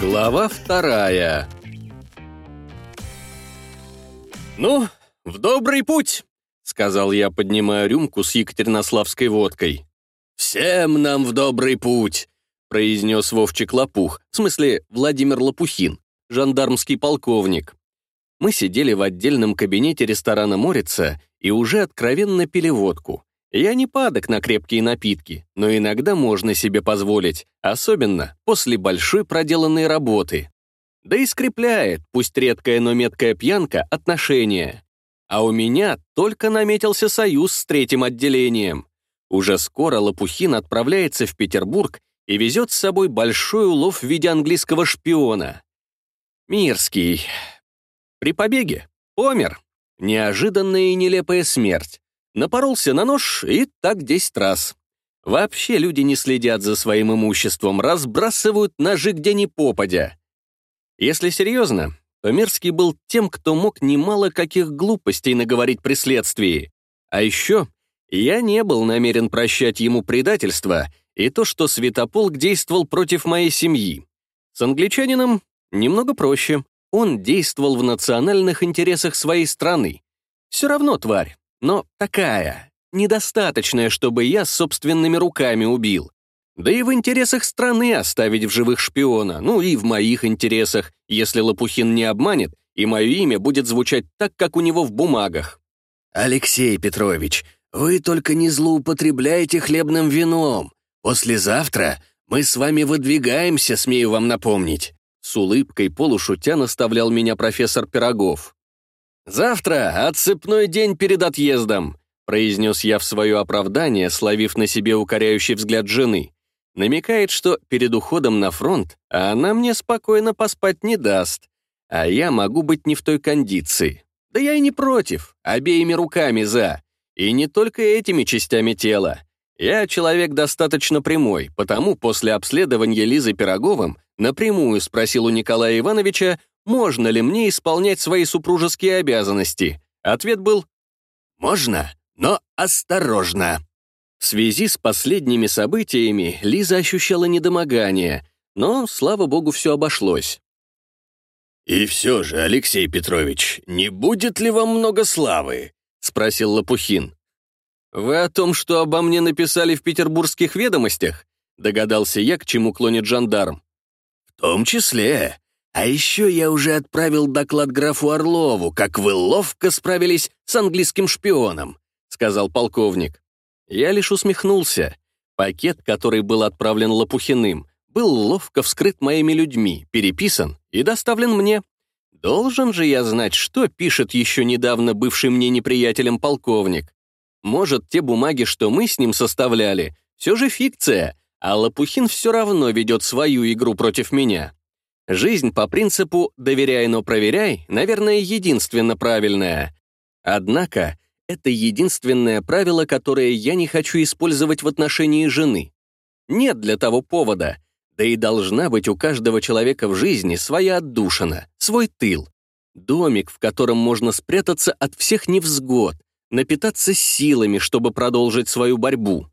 Глава вторая «Ну, в добрый путь!» — сказал я, поднимая рюмку с екатеринославской водкой. «Всем нам в добрый путь!» — произнес Вовчик Лопух, в смысле Владимир Лопухин, жандармский полковник. Мы сидели в отдельном кабинете ресторана «Морица» и уже откровенно пили водку. Я не падок на крепкие напитки, но иногда можно себе позволить, особенно после большой проделанной работы. Да и скрепляет, пусть редкая, но меткая пьянка, отношения. А у меня только наметился союз с третьим отделением. Уже скоро Лопухин отправляется в Петербург и везет с собой большой улов в виде английского шпиона. Мирский. При побеге помер. Неожиданная и нелепая смерть. Напоролся на нож и так десять раз. Вообще люди не следят за своим имуществом, разбрасывают ножи где ни попадя. Если серьезно, то Мирский был тем, кто мог немало каких глупостей наговорить при следствии. А еще я не был намерен прощать ему предательство и то, что Святополк действовал против моей семьи. С англичанином немного проще. Он действовал в национальных интересах своей страны. Все равно тварь, но такая, недостаточная, чтобы я собственными руками убил. Да и в интересах страны оставить в живых шпиона, ну и в моих интересах, если Лопухин не обманет, и мое имя будет звучать так, как у него в бумагах. «Алексей Петрович, вы только не злоупотребляйте хлебным вином. Послезавтра мы с вами выдвигаемся, смею вам напомнить». С улыбкой полушутя наставлял меня профессор Пирогов. «Завтра отцепной день перед отъездом», произнес я в свое оправдание, словив на себе укоряющий взгляд жены. Намекает, что перед уходом на фронт она мне спокойно поспать не даст, а я могу быть не в той кондиции. Да я и не против, обеими руками за. И не только этими частями тела. Я человек достаточно прямой, потому после обследования Лизы Пироговым напрямую спросил у Николая Ивановича, можно ли мне исполнять свои супружеские обязанности. Ответ был «Можно, но осторожно». В связи с последними событиями Лиза ощущала недомогание, но, слава богу, все обошлось. «И все же, Алексей Петрович, не будет ли вам много славы?» — спросил Лопухин. «Вы о том, что обо мне написали в петербургских ведомостях?» — догадался я, к чему клонит жандарм. «В том числе. А еще я уже отправил доклад графу Орлову, как вы ловко справились с английским шпионом», — сказал полковник. Я лишь усмехнулся. Пакет, который был отправлен Лопухиным, был ловко вскрыт моими людьми, переписан и доставлен мне. Должен же я знать, что пишет еще недавно бывший мне неприятелем полковник. Может, те бумаги, что мы с ним составляли, все же фикция, а Лопухин все равно ведет свою игру против меня. Жизнь по принципу «доверяй, но проверяй» наверное, единственно правильная. Однако это единственное правило, которое я не хочу использовать в отношении жены. Нет для того повода. Да и должна быть у каждого человека в жизни своя отдушина, свой тыл. Домик, в котором можно спрятаться от всех невзгод, напитаться силами, чтобы продолжить свою борьбу.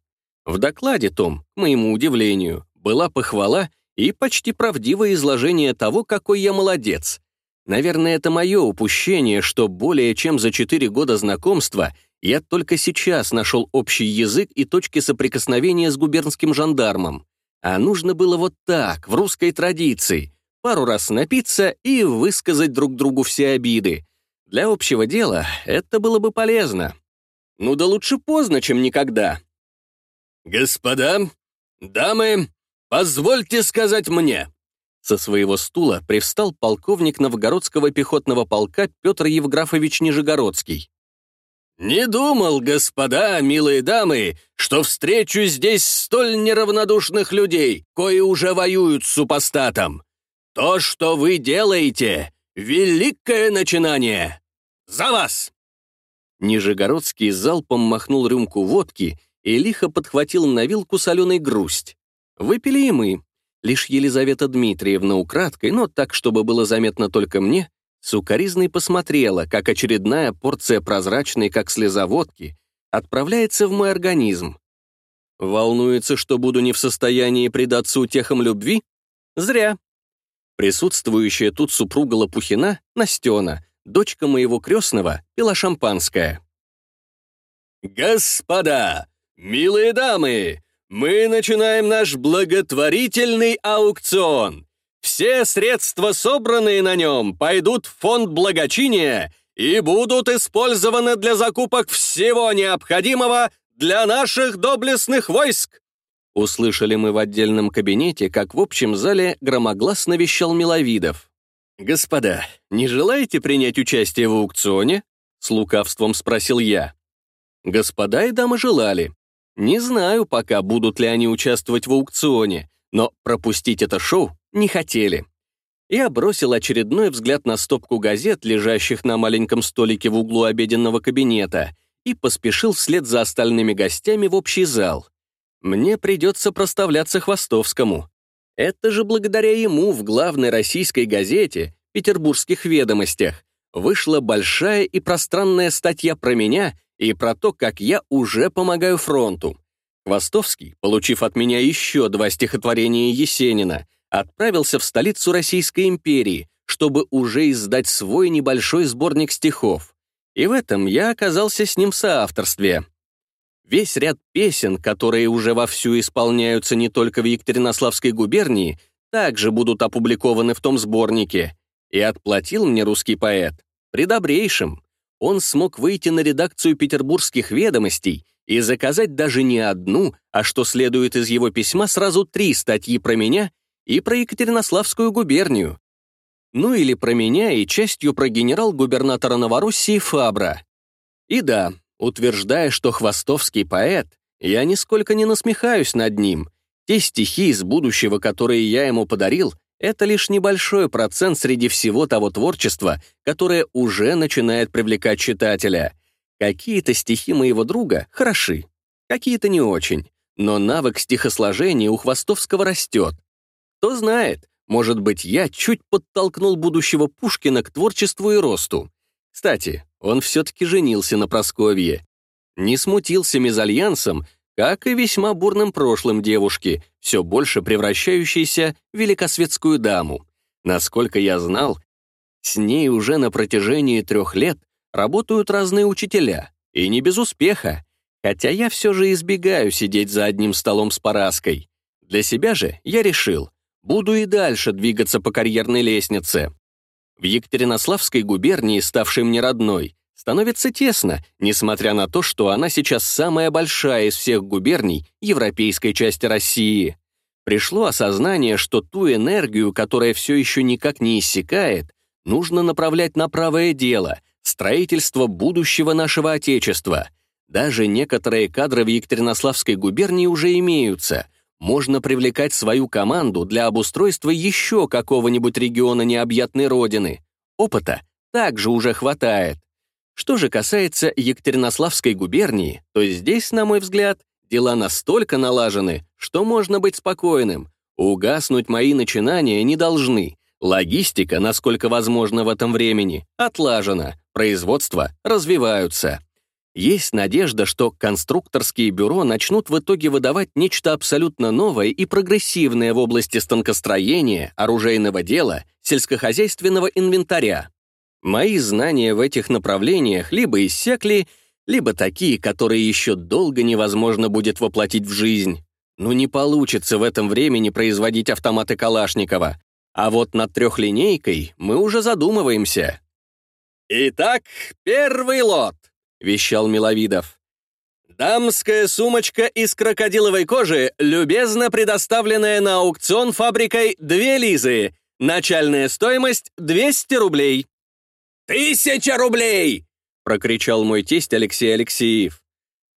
В докладе том, к моему удивлению, была похвала и почти правдивое изложение того, какой я молодец. Наверное, это мое упущение, что более чем за четыре года знакомства я только сейчас нашел общий язык и точки соприкосновения с губернским жандармом. А нужно было вот так, в русской традиции, пару раз напиться и высказать друг другу все обиды. Для общего дела это было бы полезно. Ну да лучше поздно, чем никогда. «Господа, дамы, позвольте сказать мне», со своего стула привстал полковник Новгородского пехотного полка Петр Евграфович Нижегородский. «Не думал, господа, милые дамы, что встречу здесь столь неравнодушных людей, кои уже воюют с супостатом. То, что вы делаете, — великое начинание. За вас!» Нижегородский залпом махнул рюмку водки и лихо подхватил на вилку соленый грусть. Выпили и мы. Лишь Елизавета Дмитриевна украдкой, но так, чтобы было заметно только мне, сукоризной посмотрела, как очередная порция прозрачной, как слеза водки, отправляется в мой организм. Волнуется, что буду не в состоянии предаться утехам любви? Зря. Присутствующая тут супруга Лопухина, Настена, дочка моего крестного, пила шампанское. «Господа, милые дамы, мы начинаем наш благотворительный аукцион. Все средства, собранные на нем, пойдут в фонд благочиния и будут использованы для закупок всего необходимого для наших доблестных войск!» Услышали мы в отдельном кабинете, как в общем зале громогласно вещал Миловидов. «Господа, не желаете принять участие в аукционе?» С лукавством спросил я. Господа и дамы желали. Не знаю пока, будут ли они участвовать в аукционе, но пропустить это шоу не хотели. Я бросил очередной взгляд на стопку газет, лежащих на маленьком столике в углу обеденного кабинета, и поспешил вслед за остальными гостями в общий зал. Мне придется проставляться Хвостовскому. Это же благодаря ему в главной российской газете «Петербургских ведомостях» вышла большая и пространная статья про меня и про то, как я уже помогаю фронту. Хвостовский, получив от меня еще два стихотворения Есенина, отправился в столицу Российской империи, чтобы уже издать свой небольшой сборник стихов. И в этом я оказался с ним в соавторстве. Весь ряд песен, которые уже вовсю исполняются не только в Екатеринославской губернии, также будут опубликованы в том сборнике. И отплатил мне русский поэт придобрейшим. Он смог выйти на редакцию петербургских ведомостей и заказать даже не одну, а что следует из его письма, сразу три статьи про меня и про Екатеринославскую губернию, ну или про меня и частью про генерал-губернатора Новороссии Фабра. И да, утверждая, что хвостовский поэт, я нисколько не насмехаюсь над ним. Те стихи из будущего, которые я ему подарил, это лишь небольшой процент среди всего того творчества, которое уже начинает привлекать читателя. Какие-то стихи моего друга хороши, какие-то не очень, но навык стихосложения у Хвостовского растет. Кто знает, может быть, я чуть подтолкнул будущего Пушкина к творчеству и росту. Кстати, он все-таки женился на Просковье. Не смутился мезальянсом, как и весьма бурным прошлым девушки, все больше превращающейся в великосветскую даму. Насколько я знал, с ней уже на протяжении трех лет работают разные учителя, и не без успеха, хотя я все же избегаю сидеть за одним столом с Параской. Для себя же я решил, буду и дальше двигаться по карьерной лестнице. В Екатеринославской губернии, ставшей мне родной, становится тесно, несмотря на то, что она сейчас самая большая из всех губерний европейской части России. Пришло осознание, что ту энергию, которая все еще никак не иссякает, нужно направлять на правое дело, строительство будущего нашего Отечества. Даже некоторые кадры в Екатеринославской губернии уже имеются — можно привлекать свою команду для обустройства еще какого-нибудь региона необъятной родины. Опыта также уже хватает. Что же касается Екатеринославской губернии, то здесь, на мой взгляд, дела настолько налажены, что можно быть спокойным. Угаснуть мои начинания не должны. Логистика, насколько возможно в этом времени, отлажена, производства развиваются. Есть надежда, что конструкторские бюро начнут в итоге выдавать нечто абсолютно новое и прогрессивное в области станкостроения, оружейного дела, сельскохозяйственного инвентаря. Мои знания в этих направлениях либо иссякли, либо такие, которые еще долго невозможно будет воплотить в жизнь. Ну не получится в этом времени производить автоматы Калашникова. А вот над трехлинейкой мы уже задумываемся. Итак, первый лот. — вещал Миловидов. «Дамская сумочка из крокодиловой кожи, любезно предоставленная на аукцион фабрикой «Две Лизы». Начальная стоимость — 200 рублей». «Тысяча рублей!» — прокричал мой тесть Алексей Алексеев.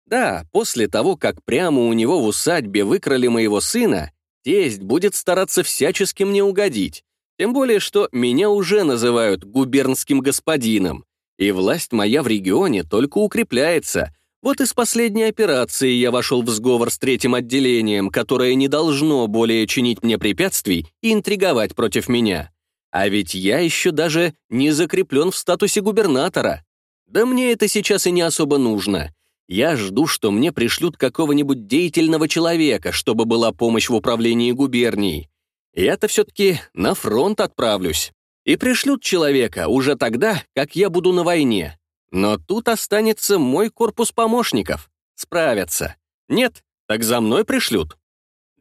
Да, после того, как прямо у него в усадьбе выкрали моего сына, тесть будет стараться всячески мне угодить. Тем более, что меня уже называют губернским господином. И власть моя в регионе только укрепляется. Вот из последней операции я вошел в сговор с третьим отделением, которое не должно более чинить мне препятствий и интриговать против меня. А ведь я еще даже не закреплен в статусе губернатора. Да мне это сейчас и не особо нужно. Я жду, что мне пришлют какого-нибудь деятельного человека, чтобы была помощь в управлении губернией. Я-то все-таки на фронт отправлюсь. И пришлют человека уже тогда, как я буду на войне. Но тут останется мой корпус помощников. Справятся. Нет, так за мной пришлют.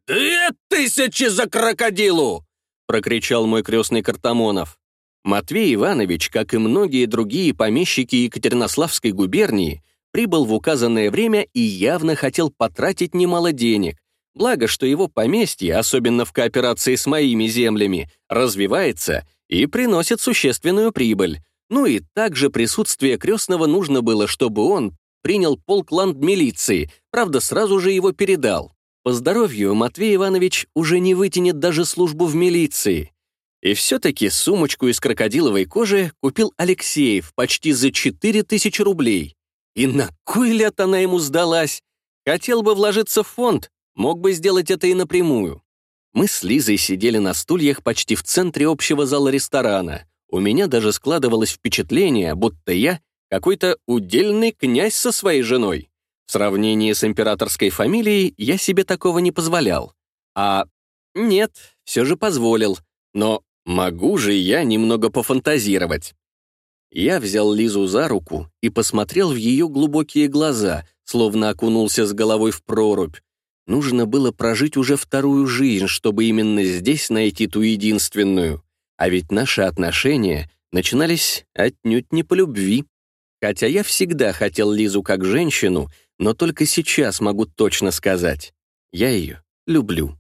«Две тысячи за крокодилу!» — прокричал мой крестный Картамонов. Матвей Иванович, как и многие другие помещики Екатеринославской губернии, прибыл в указанное время и явно хотел потратить немало денег. Благо, что его поместье, особенно в кооперации с моими землями, развивается и приносит существенную прибыль. Ну и также присутствие крестного нужно было, чтобы он принял полк ланд-милиции, правда, сразу же его передал. По здоровью Матвей Иванович уже не вытянет даже службу в милиции. И все-таки сумочку из крокодиловой кожи купил Алексеев почти за 4000 рублей. И на кой лет она ему сдалась? Хотел бы вложиться в фонд, мог бы сделать это и напрямую. Мы с Лизой сидели на стульях почти в центре общего зала ресторана. У меня даже складывалось впечатление, будто я какой-то удельный князь со своей женой. В сравнении с императорской фамилией я себе такого не позволял. А нет, все же позволил. Но Могу же я немного пофантазировать. Я взял Лизу за руку и посмотрел в ее глубокие глаза, словно окунулся с головой в прорубь. Нужно было прожить уже вторую жизнь, чтобы именно здесь найти ту единственную. А ведь наши отношения начинались отнюдь не по любви. Хотя я всегда хотел Лизу как женщину, но только сейчас могу точно сказать. Я ее люблю.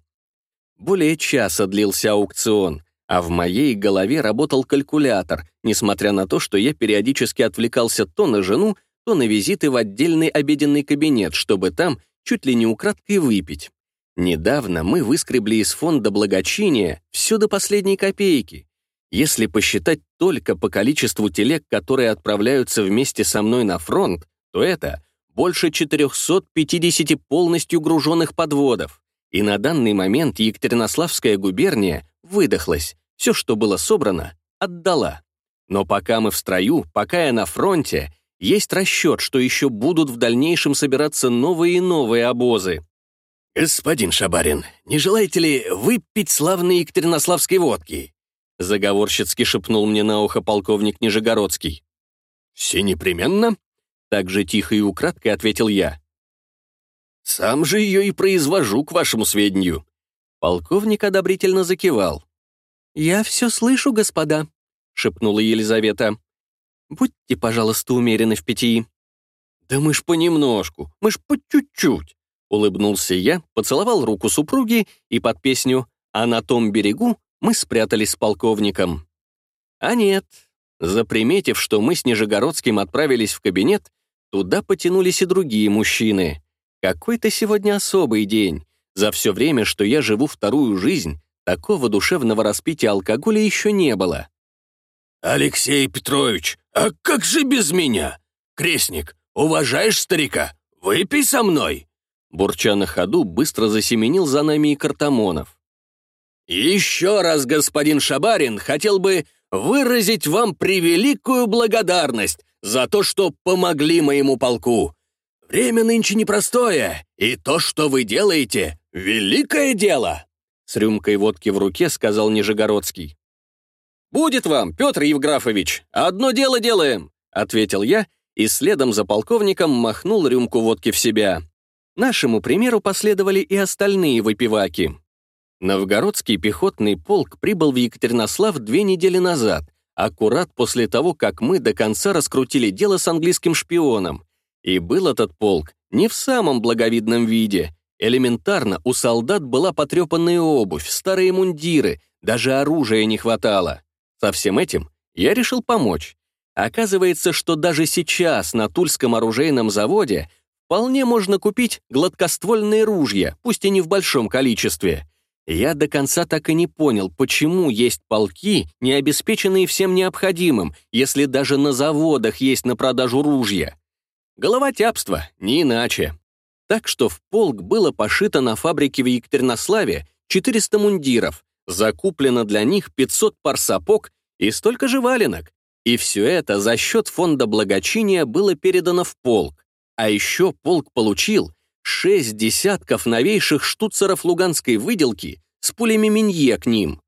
Более часа длился аукцион — а в моей голове работал калькулятор, несмотря на то, что я периодически отвлекался то на жену, то на визиты в отдельный обеденный кабинет, чтобы там чуть ли не украдкой выпить. Недавно мы выскребли из фонда благочиния все до последней копейки. Если посчитать только по количеству телег, которые отправляются вместе со мной на фронт, то это больше 450 полностью груженных подводов. И на данный момент Екатеринославская губерния выдохлась, все, что было собрано, отдала. Но пока мы в строю, пока я на фронте, есть расчет, что еще будут в дальнейшем собираться новые и новые обозы. «Господин Шабарин, не желаете ли выпить славной екатеринославской водки?» Заговорщицки шепнул мне на ухо полковник Нижегородский. «Все непременно?» Так же тихо и украдкой ответил я. «Сам же ее и произвожу, к вашему сведению. Полковник одобрительно закивал. «Я все слышу, господа», — шепнула Елизавета. «Будьте, пожалуйста, умерены в питьи». «Да мы ж понемножку, мы ж по чуть-чуть», — улыбнулся я, поцеловал руку супруги и под песню «А на том берегу» мы спрятались с полковником. А нет, заприметив, что мы с Нижегородским отправились в кабинет, туда потянулись и другие мужчины. Какой-то сегодня особый день. За все время, что я живу вторую жизнь, такого душевного распития алкоголя еще не было. «Алексей Петрович, а как же без меня? Крестник, уважаешь старика? Выпей со мной!» Бурча на ходу, быстро засеменил за нами и Картамонов. «Еще раз, господин Шабарин, хотел бы выразить вам превеликую благодарность за то, что помогли моему полку. Время нынче непростое, и то, что вы делаете, великое дело!» С рюмкой водки в руке сказал Нижегородский. «Будет вам, Петр Евграфович, одно дело делаем!» ответил я и следом за полковником махнул рюмку водки в себя. Нашему примеру последовали и остальные выпиваки. Новгородский пехотный полк прибыл в Екатеринослав две недели назад, аккурат после того, как мы до конца раскрутили дело с английским шпионом, и был этот полк не в самом благовидном виде. Элементарно у солдат была потрепанная обувь, старые мундиры, даже оружия не хватало. Со всем этим я решил помочь. Оказывается, что даже сейчас на Тульском оружейном заводе вполне можно купить гладкоствольные ружья, пусть и не в большом количестве. Я до конца так и не понял, почему есть полки, не обеспеченные всем необходимым, если даже на заводах есть на продажу ружья. Головотяпство, не иначе. Так что в полк было пошито на фабрике в Екатеринославе 400 мундиров, закуплено для них 500 пар сапог и столько же валенок. И все это за счет фонда благочиния было передано в полк. А еще полк получил шесть десятков новейших штуцеров луганской выделки с пулями Минье к ним.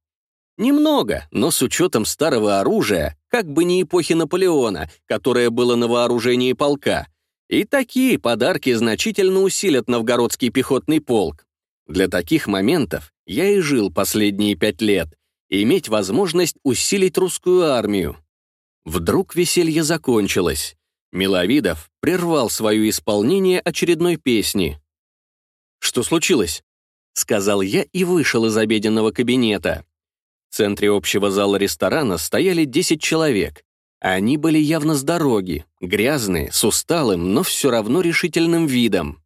Немного, но с учетом старого оружия, как бы не эпохи Наполеона, которое было на вооружении полка. И такие подарки значительно усилят новгородский пехотный полк. Для таких моментов я и жил последние пять лет, иметь возможность усилить русскую армию. Вдруг веселье закончилось. Миловидов прервал свое исполнение очередной песни. «Что случилось?» — сказал я и вышел из обеденного кабинета. В центре общего зала ресторана стояли 10 человек. Они были явно с дороги, грязные, с усталым, но все равно решительным видом.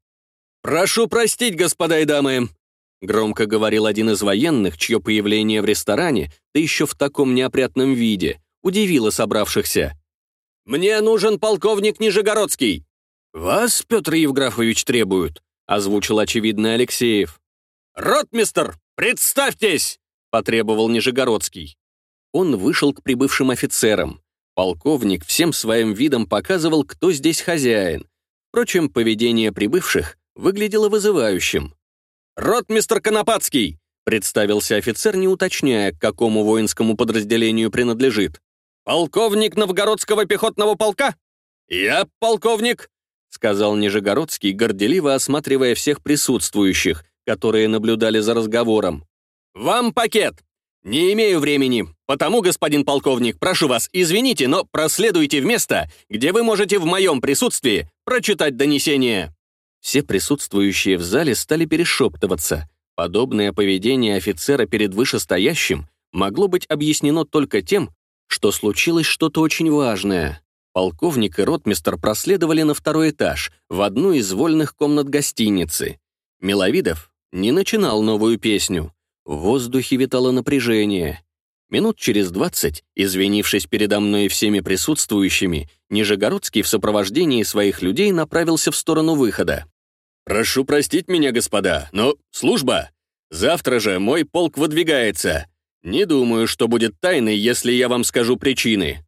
«Прошу простить, господа и дамы!» Громко говорил один из военных, чье появление в ресторане, да еще в таком неопрятном виде, удивило собравшихся. «Мне нужен полковник Нижегородский!» «Вас, Петр Евграфович, требуют», — озвучил очевидный Алексеев. «Ротмистер, представьтесь!» — потребовал Нижегородский. Он вышел к прибывшим офицерам. Полковник всем своим видом показывал, кто здесь хозяин. Впрочем, поведение прибывших выглядело вызывающим. «Ротмистр Конопатский!» — представился офицер, не уточняя, к какому воинскому подразделению принадлежит. «Полковник Новгородского пехотного полка?» «Я полковник», — сказал Нижегородский, горделиво осматривая всех присутствующих, которые наблюдали за разговором. «Вам пакет! Не имею времени, потому, господин полковник, прошу вас, извините, но проследуйте в место, где вы можете в моем присутствии прочитать донесение». Все присутствующие в зале стали перешептываться. Подобное поведение офицера перед вышестоящим могло быть объяснено только тем, что случилось что-то очень важное. Полковник и ротмистр проследовали на второй этаж, в одну из вольных комнат гостиницы. Миловидов не начинал новую песню. В воздухе витало напряжение. Минут через двадцать, извинившись передо мной и всеми присутствующими, Нижегородский в сопровождении своих людей направился в сторону выхода. «Прошу простить меня, господа, но служба! Завтра же мой полк выдвигается. Не думаю, что будет тайной, если я вам скажу причины».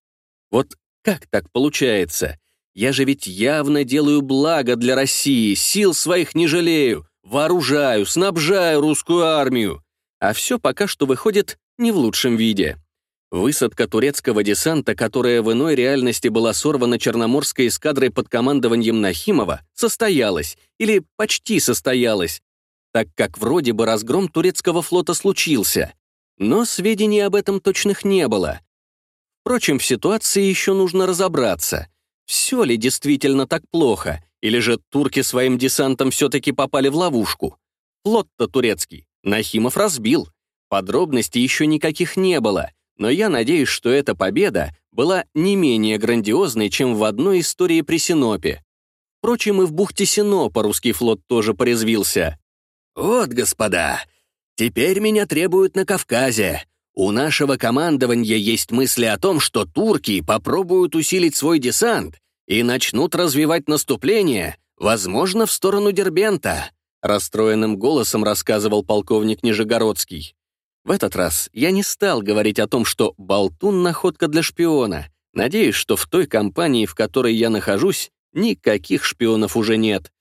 Вот как так получается? Я же ведь явно делаю благо для России, сил своих не жалею, вооружаю, снабжаю русскую армию. А все пока что выходит не в лучшем виде. Высадка турецкого десанта, которая в иной реальности была сорвана Черноморской эскадрой под командованием Нахимова, состоялась, или почти состоялась, так как вроде бы разгром турецкого флота случился. Но сведений об этом точных не было. Впрочем, в ситуации еще нужно разобраться. Все ли действительно так плохо, или же турки своим десантом все-таки попали в ловушку? Флот-то турецкий Нахимов разбил. Подробностей еще никаких не было, но я надеюсь, что эта победа была не менее грандиозной, чем в одной истории при Синопе. Впрочем, и в бухте Синопа русский флот тоже порезвился. «Вот, господа, теперь меня требуют на Кавказе. У нашего командования есть мысли о том, что турки попробуют усилить свой десант и начнут развивать наступление, возможно, в сторону Дербента. Расстроенным голосом рассказывал полковник Нижегородский. В этот раз я не стал говорить о том, что болтун — находка для шпиона. Надеюсь, что в той компании, в которой я нахожусь, никаких шпионов уже нет.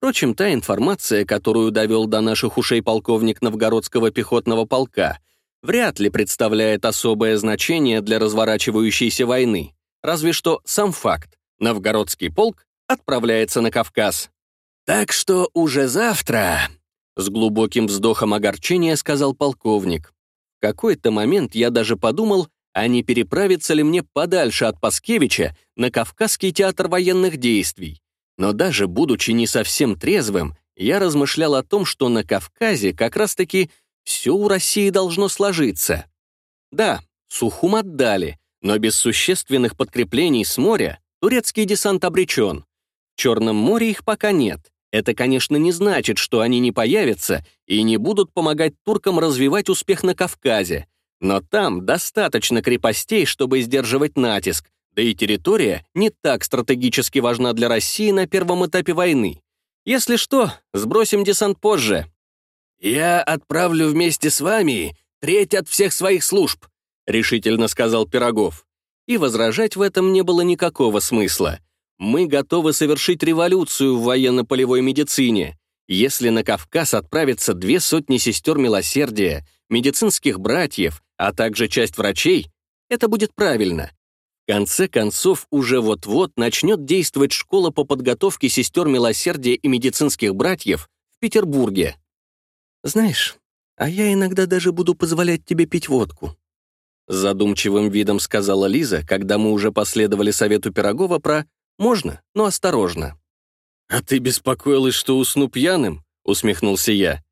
Впрочем, та информация, которую довел до наших ушей полковник Новгородского пехотного полка, вряд ли представляет особое значение для разворачивающейся войны. Разве что сам факт. Новгородский полк отправляется на Кавказ. «Так что уже завтра», — с глубоким вздохом огорчения сказал полковник. В какой-то момент я даже подумал, а не переправиться ли мне подальше от Паскевича на Кавказский театр военных действий. Но даже будучи не совсем трезвым, я размышлял о том, что на Кавказе как раз-таки все у России должно сложиться. Да, Сухум отдали, но без существенных подкреплений с моря турецкий десант обречен. В Черном море их пока нет. Это, конечно, не значит, что они не появятся и не будут помогать туркам развивать успех на Кавказе, но там достаточно крепостей, чтобы сдерживать натиск, да и территория не так стратегически важна для России на первом этапе войны. Если что, сбросим десант позже. «Я отправлю вместе с вами треть от всех своих служб», решительно сказал Пирогов. И возражать в этом не было никакого смысла. Мы готовы совершить революцию в военно-полевой медицине. Если на Кавказ отправятся две сотни сестер милосердия, медицинских братьев, а также часть врачей, это будет правильно. В конце концов, уже вот-вот начнет действовать школа по подготовке сестер милосердия и медицинских братьев в Петербурге. Знаешь, а я иногда даже буду позволять тебе пить водку. С задумчивым видом сказала Лиза, когда мы уже последовали совету Пирогова про «можно, но осторожно». «А ты беспокоилась, что усну пьяным?» — усмехнулся я.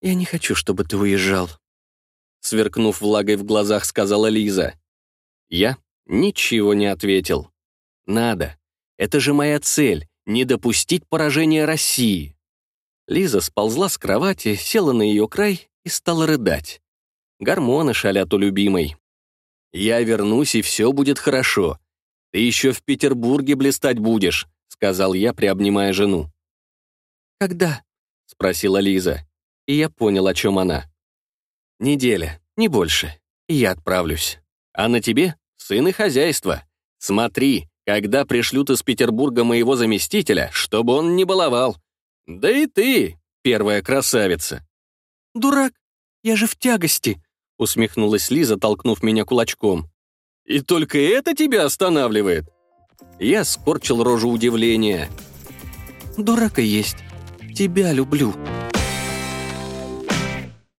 «Я не хочу, чтобы ты уезжал», — сверкнув влагой в глазах, сказала Лиза. Я ничего не ответил. «Надо. Это же моя цель — не допустить поражения России». Лиза сползла с кровати, села на ее край и стала рыдать. Гормоны шалят у любимой. «Я вернусь, и все будет хорошо. Ты еще в Петербурге блистать будешь», — сказал я, приобнимая жену. «Когда?» — спросила Лиза. И я понял, о чем она. «Неделя, не больше, и я отправлюсь. А на тебе сын и хозяйство. Смотри, когда пришлют из Петербурга моего заместителя, чтобы он не баловал. Да и ты, первая красавица». «Дурак, я же в тягости», усмехнулась Лиза, толкнув меня кулачком. «И только это тебя останавливает?» Я скорчил рожу удивления. «Дурака есть. Тебя люблю».